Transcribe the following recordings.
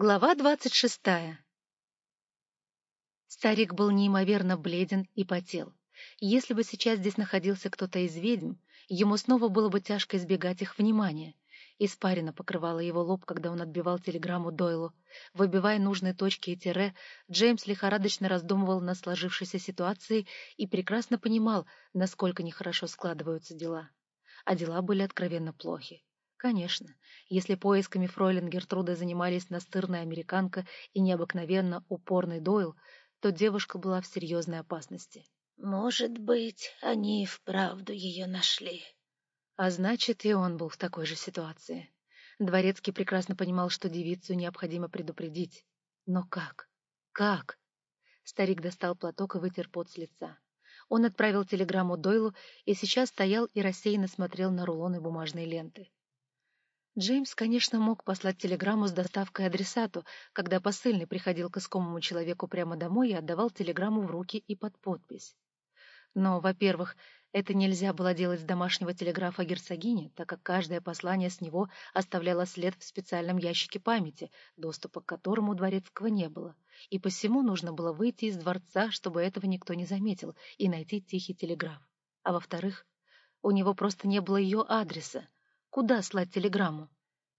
Глава двадцать шестая Старик был неимоверно бледен и потел. Если бы сейчас здесь находился кто-то из ведьм, ему снова было бы тяжко избегать их внимания. Испарина покрывала его лоб, когда он отбивал телеграмму Дойлу. Выбивая нужные точки и тире, Джеймс лихорадочно раздумывал над сложившейся ситуацией и прекрасно понимал, насколько нехорошо складываются дела. А дела были откровенно плохи. Конечно, если поисками фройлен Гертруды занимались настырная американка и необыкновенно упорный Дойл, то девушка была в серьезной опасности. «Может быть, они и вправду ее нашли». А значит, и он был в такой же ситуации. Дворецкий прекрасно понимал, что девицу необходимо предупредить. Но как? Как? Старик достал платок и вытер пот с лица. Он отправил телеграмму Дойлу и сейчас стоял и рассеянно смотрел на рулоны бумажной ленты. Джеймс, конечно, мог послать телеграмму с доставкой адресату, когда посыльный приходил к искомому человеку прямо домой и отдавал телеграмму в руки и под подпись. Но, во-первых, это нельзя было делать с домашнего телеграфа герцогини, так как каждое послание с него оставляло след в специальном ящике памяти, доступа к которому дворецкого не было, и посему нужно было выйти из дворца, чтобы этого никто не заметил, и найти тихий телеграф. А во-вторых, у него просто не было ее адреса, Куда слать телеграмму?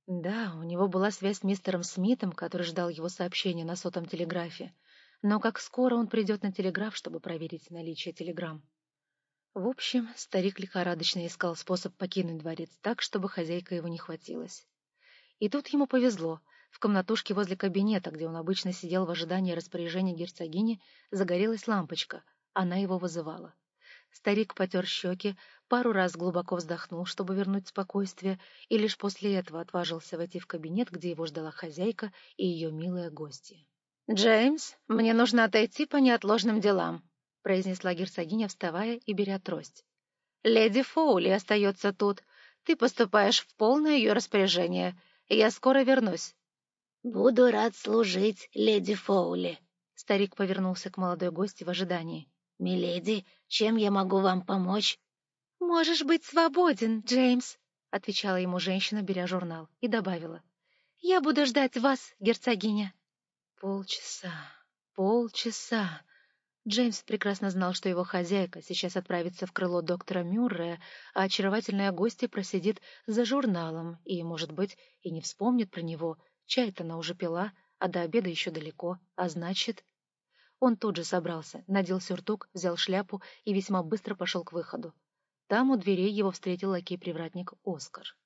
Да, у него была связь с мистером Смитом, который ждал его сообщения на сотом телеграфе. Но как скоро он придет на телеграф, чтобы проверить наличие телеграмм? В общем, старик лихорадочно искал способ покинуть дворец так, чтобы хозяйка его не хватилась. И тут ему повезло. В комнатушке возле кабинета, где он обычно сидел в ожидании распоряжения герцогини, загорелась лампочка. Она его вызывала. Старик потер щеки, пару раз глубоко вздохнул, чтобы вернуть спокойствие, и лишь после этого отважился войти в кабинет, где его ждала хозяйка и ее милая гостья. «Джеймс, мне нужно отойти по неотложным делам», — произнесла герцогиня, вставая и беря трость. «Леди Фоули остается тут. Ты поступаешь в полное ее распоряжение. Я скоро вернусь». «Буду рад служить, леди Фоули», — старик повернулся к молодой гости в ожидании. «Миледи, чем я могу вам помочь?» «Можешь быть свободен, Джеймс», — отвечала ему женщина, беря журнал, и добавила. «Я буду ждать вас, герцогиня». Полчаса, полчаса. Джеймс прекрасно знал, что его хозяйка сейчас отправится в крыло доктора Мюррея, а очаровательная гостья просидит за журналом и, может быть, и не вспомнит про него. Чай-то она уже пила, а до обеда еще далеко, а значит... Он тут же собрался, надел сюртук, взял шляпу и весьма быстро пошел к выходу. Там у дверей его встретил лакей-привратник Оскар.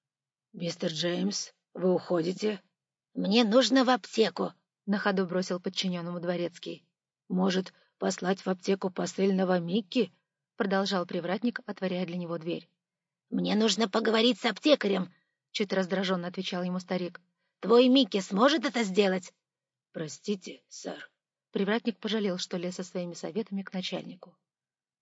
«Мистер Джеймс, вы уходите?» «Мне нужно в аптеку», — на ходу бросил подчиненному дворецкий. «Может, послать в аптеку посыльного Микки?» — продолжал привратник, отворяя для него дверь. «Мне нужно поговорить с аптекарем», — чуть раздраженно отвечал ему старик. «Твой Микки сможет это сделать?» «Простите, сэр», Привратник пожалел, что лез со своими советами к начальнику.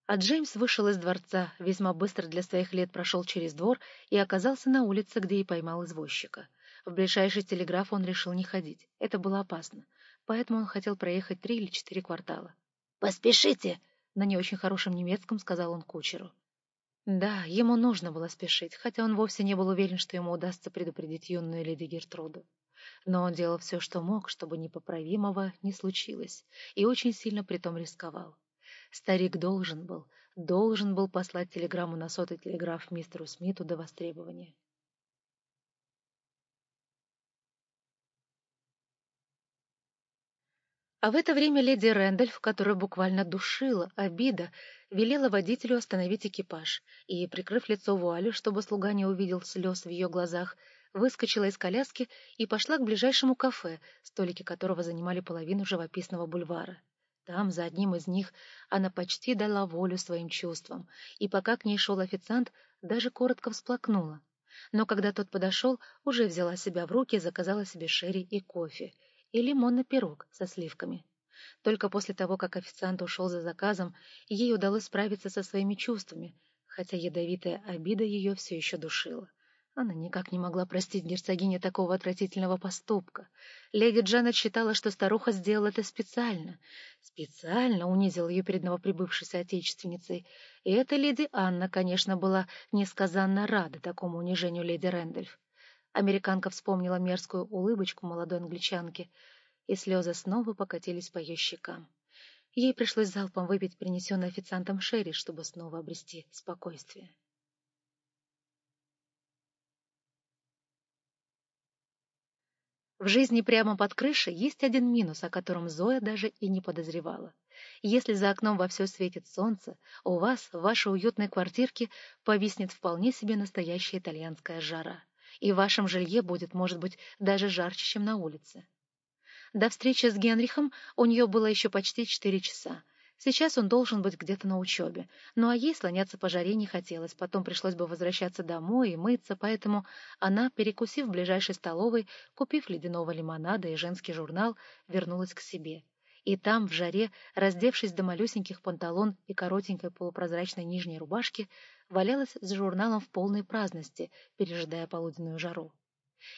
А Джеймс вышел из дворца, весьма быстро для своих лет прошел через двор и оказался на улице, где и поймал извозчика. В ближайший телеграф он решил не ходить. Это было опасно. Поэтому он хотел проехать три или четыре квартала. «Поспешите!» — на не очень хорошем немецком сказал он кучеру. Да, ему нужно было спешить, хотя он вовсе не был уверен, что ему удастся предупредить юную леди Гертруду. Но он делал все, что мог, чтобы непоправимого не случилось, и очень сильно притом рисковал. Старик должен был, должен был послать телеграмму на сотый телеграф мистеру Смиту до востребования. А в это время леди Рэндольф, которая буквально душила обида, велела водителю остановить экипаж и, прикрыв лицо вуалью, чтобы слуга не увидел слез в ее глазах, выскочила из коляски и пошла к ближайшему кафе, столики которого занимали половину живописного бульвара. Там, за одним из них, она почти дала волю своим чувствам, и пока к ней шел официант, даже коротко всплакнула. Но когда тот подошел, уже взяла себя в руки, заказала себе шерри и кофе, и лимонный пирог со сливками. Только после того, как официант ушел за заказом, ей удалось справиться со своими чувствами, хотя ядовитая обида ее все еще душила. Она никак не могла простить герцогине такого отвратительного поступка. Леди Джанет считала, что старуха сделала это специально. Специально унизила ее перед новоприбывшей соотечественницей. И эта леди Анна, конечно, была несказанно рада такому унижению леди Рэндольф. Американка вспомнила мерзкую улыбочку молодой англичанки, и слезы снова покатились по ее щекам. Ей пришлось залпом выпить принесенный официантом Шерри, чтобы снова обрести спокойствие. В жизни прямо под крышей есть один минус, о котором Зоя даже и не подозревала. Если за окном во все светит солнце, у вас, в вашей уютной квартирке, повиснет вполне себе настоящая итальянская жара и в вашем жилье будет, может быть, даже жарче, чем на улице. До встречи с Генрихом у нее было еще почти четыре часа. Сейчас он должен быть где-то на учебе. Ну а ей слоняться по жаре не хотелось, потом пришлось бы возвращаться домой и мыться, поэтому она, перекусив в ближайшей столовой, купив ледяного лимонада и женский журнал, вернулась к себе. И там, в жаре, раздевшись до малюсеньких панталон и коротенькой полупрозрачной нижней рубашки, валялась с журналом в полной праздности, пережидая полуденную жару.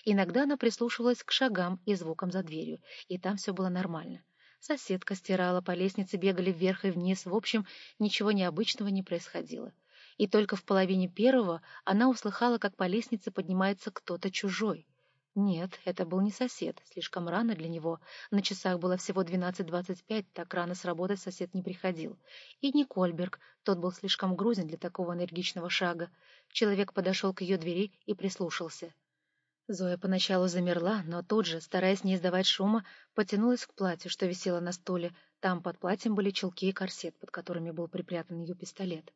Иногда она прислушивалась к шагам и звукам за дверью, и там все было нормально. Соседка стирала, по лестнице бегали вверх и вниз, в общем, ничего необычного не происходило. И только в половине первого она услыхала, как по лестнице поднимается кто-то чужой. Нет, это был не сосед, слишком рано для него. На часах было всего 12.25, так рано с работы сосед не приходил. И не Кольберг, тот был слишком грузен для такого энергичного шага. Человек подошел к ее двери и прислушался. Зоя поначалу замерла, но тут же, стараясь не издавать шума, потянулась к платью, что висело на стуле. Там под платьем были чулки и корсет, под которыми был припрятан ее пистолет.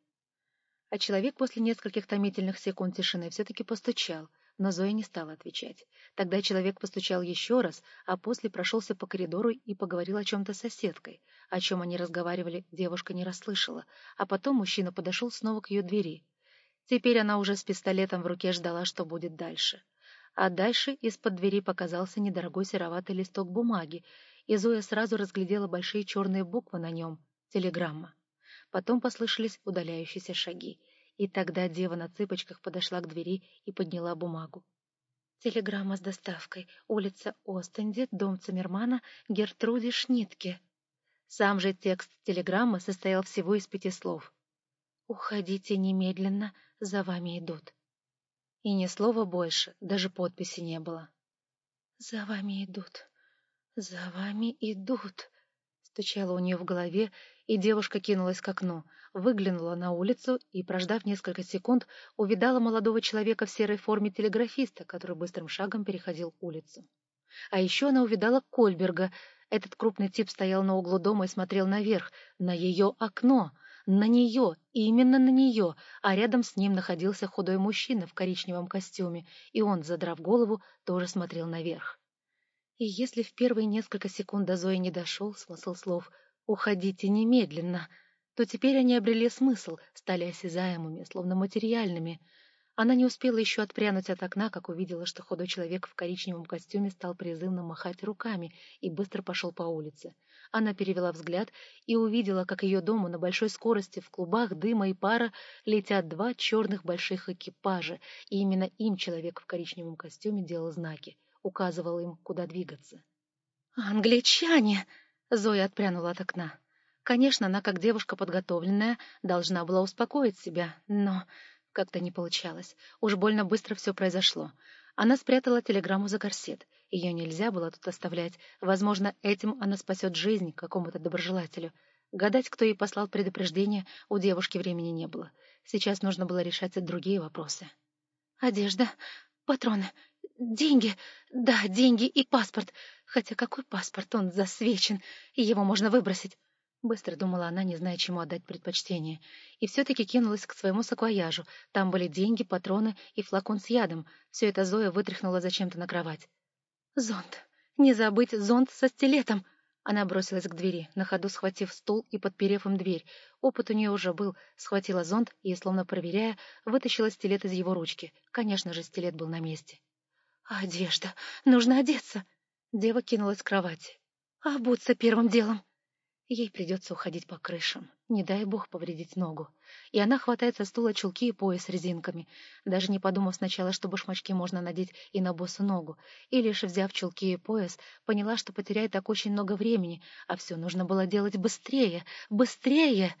А человек после нескольких томительных секунд тишины все-таки постучал — но Зоя не стала отвечать. Тогда человек постучал еще раз, а после прошелся по коридору и поговорил о чем-то с соседкой. О чем они разговаривали, девушка не расслышала, а потом мужчина подошел снова к ее двери. Теперь она уже с пистолетом в руке ждала, что будет дальше. А дальше из-под двери показался недорогой сероватый листок бумаги, и Зоя сразу разглядела большие черные буквы на нем — телеграмма. Потом послышались удаляющиеся шаги, и тогда дева на цыпочках подошла к двери и подняла бумагу. Телеграмма с доставкой. Улица Остенди, дом Циммермана, Гертруде Шнитке. Сам же текст телеграммы состоял всего из пяти слов. «Уходите немедленно, за вами идут». И ни слова больше, даже подписи не было. «За вами идут, за вами идут», — стучало у нее в голове, и девушка кинулась к окну — выглянула на улицу и, прождав несколько секунд, увидала молодого человека в серой форме телеграфиста, который быстрым шагом переходил улицу. А еще она увидала Кольберга. Этот крупный тип стоял на углу дома и смотрел наверх, на ее окно, на нее, именно на нее, а рядом с ним находился худой мужчина в коричневом костюме, и он, задрав голову, тоже смотрел наверх. И если в первые несколько секунд до Зои не дошел смысл слов «Уходите немедленно», то теперь они обрели смысл, стали осязаемыми, словно материальными. Она не успела еще отпрянуть от окна, как увидела, что худой человек в коричневом костюме стал призывно махать руками и быстро пошел по улице. Она перевела взгляд и увидела, как ее дому на большой скорости в клубах дыма и пара летят два черных больших экипажа, и именно им человек в коричневом костюме делал знаки, указывал им, куда двигаться. «Англичане!» — Зоя отпрянула от окна. Конечно, она, как девушка подготовленная, должна была успокоить себя, но как-то не получалось. Уж больно быстро все произошло. Она спрятала телеграмму за корсет. Ее нельзя было тут оставлять. Возможно, этим она спасет жизнь какому-то доброжелателю. Гадать, кто ей послал предупреждение, у девушки времени не было. Сейчас нужно было решать другие вопросы. «Одежда, патроны, деньги. Да, деньги и паспорт. Хотя какой паспорт? Он засвечен, и его можно выбросить. Быстро думала она, не зная, чему отдать предпочтение, и все-таки кинулась к своему саквояжу. Там были деньги, патроны и флакон с ядом. Все это Зоя вытряхнула зачем-то на кровать. «Зонт! Не забыть зонт со стилетом!» Она бросилась к двери, на ходу схватив стул и подперев им дверь. Опыт у нее уже был. Схватила зонт и, словно проверяя, вытащила стилет из его ручки. Конечно же, стилет был на месте. «Одежда! Нужно одеться!» Дева кинулась к кровати. «Обуться первым делом!» Ей придется уходить по крышам. Не дай бог повредить ногу. И она хватает со стула чулки и пояс резинками, даже не подумав сначала, что башмачки можно надеть и на босу ногу. И лишь взяв чулки и пояс, поняла, что потеряет так очень много времени, а все нужно было делать быстрее, быстрее.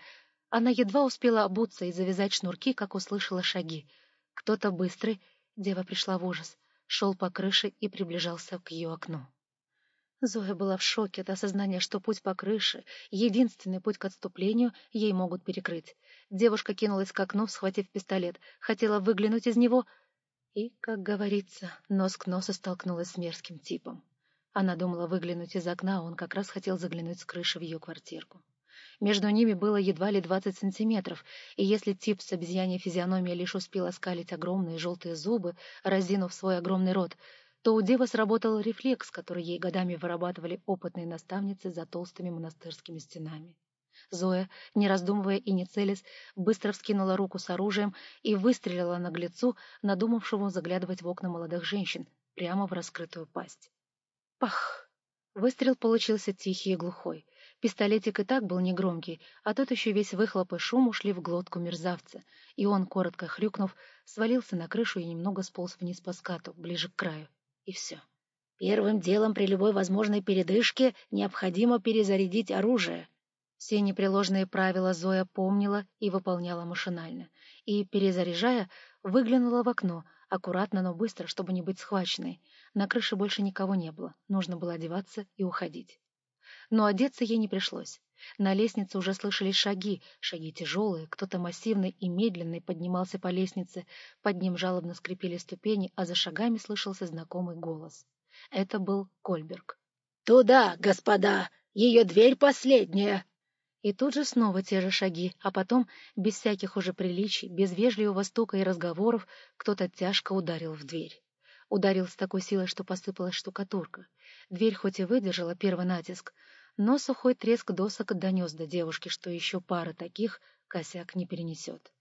Она едва успела обуться и завязать шнурки, как услышала шаги. Кто-то быстрый, дева пришла в ужас, шел по крыше и приближался к ее окну. Зоя была в шоке от осознания, что путь по крыше, единственный путь к отступлению, ей могут перекрыть. Девушка кинулась к окну, схватив пистолет, хотела выглянуть из него и, как говорится, нос к носу столкнулась с мерзким типом. Она думала выглянуть из окна, а он как раз хотел заглянуть с крыши в ее квартирку. Между ними было едва ли двадцать сантиметров, и если тип с обезьяньей физиономией лишь успел оскалить огромные желтые зубы, разинув свой огромный рот, то у девы сработал рефлекс, который ей годами вырабатывали опытные наставницы за толстыми монастырскими стенами. Зоя, не раздумывая и не целясь, быстро вскинула руку с оружием и выстрелила наглецу, надумавшему заглядывать в окна молодых женщин, прямо в раскрытую пасть. Пах! Выстрел получился тихий и глухой. Пистолетик и так был негромкий, а тут еще весь выхлоп и шум ушли в глотку мерзавца, и он, коротко хрюкнув, свалился на крышу и немного сполз вниз по скату, ближе к краю. И все. Первым делом при любой возможной передышке необходимо перезарядить оружие. Все непреложные правила Зоя помнила и выполняла машинально. И, перезаряжая, выглянула в окно, аккуратно, но быстро, чтобы не быть схваченной. На крыше больше никого не было, нужно было одеваться и уходить. Но одеться ей не пришлось. На лестнице уже слышались шаги, шаги тяжелые, кто-то массивный и медленный поднимался по лестнице, под ним жалобно скрипели ступени, а за шагами слышался знакомый голос. Это был Кольберг. «Туда, господа! Ее дверь последняя!» И тут же снова те же шаги, а потом, без всяких уже приличий, без вежливого стука и разговоров, кто-то тяжко ударил в дверь. Ударил с такой силой, что посыпалась штукатурка. Дверь хоть и выдержала первый натиск, но сухой треск досок донес до девушки, что еще пара таких косяк не перенесет.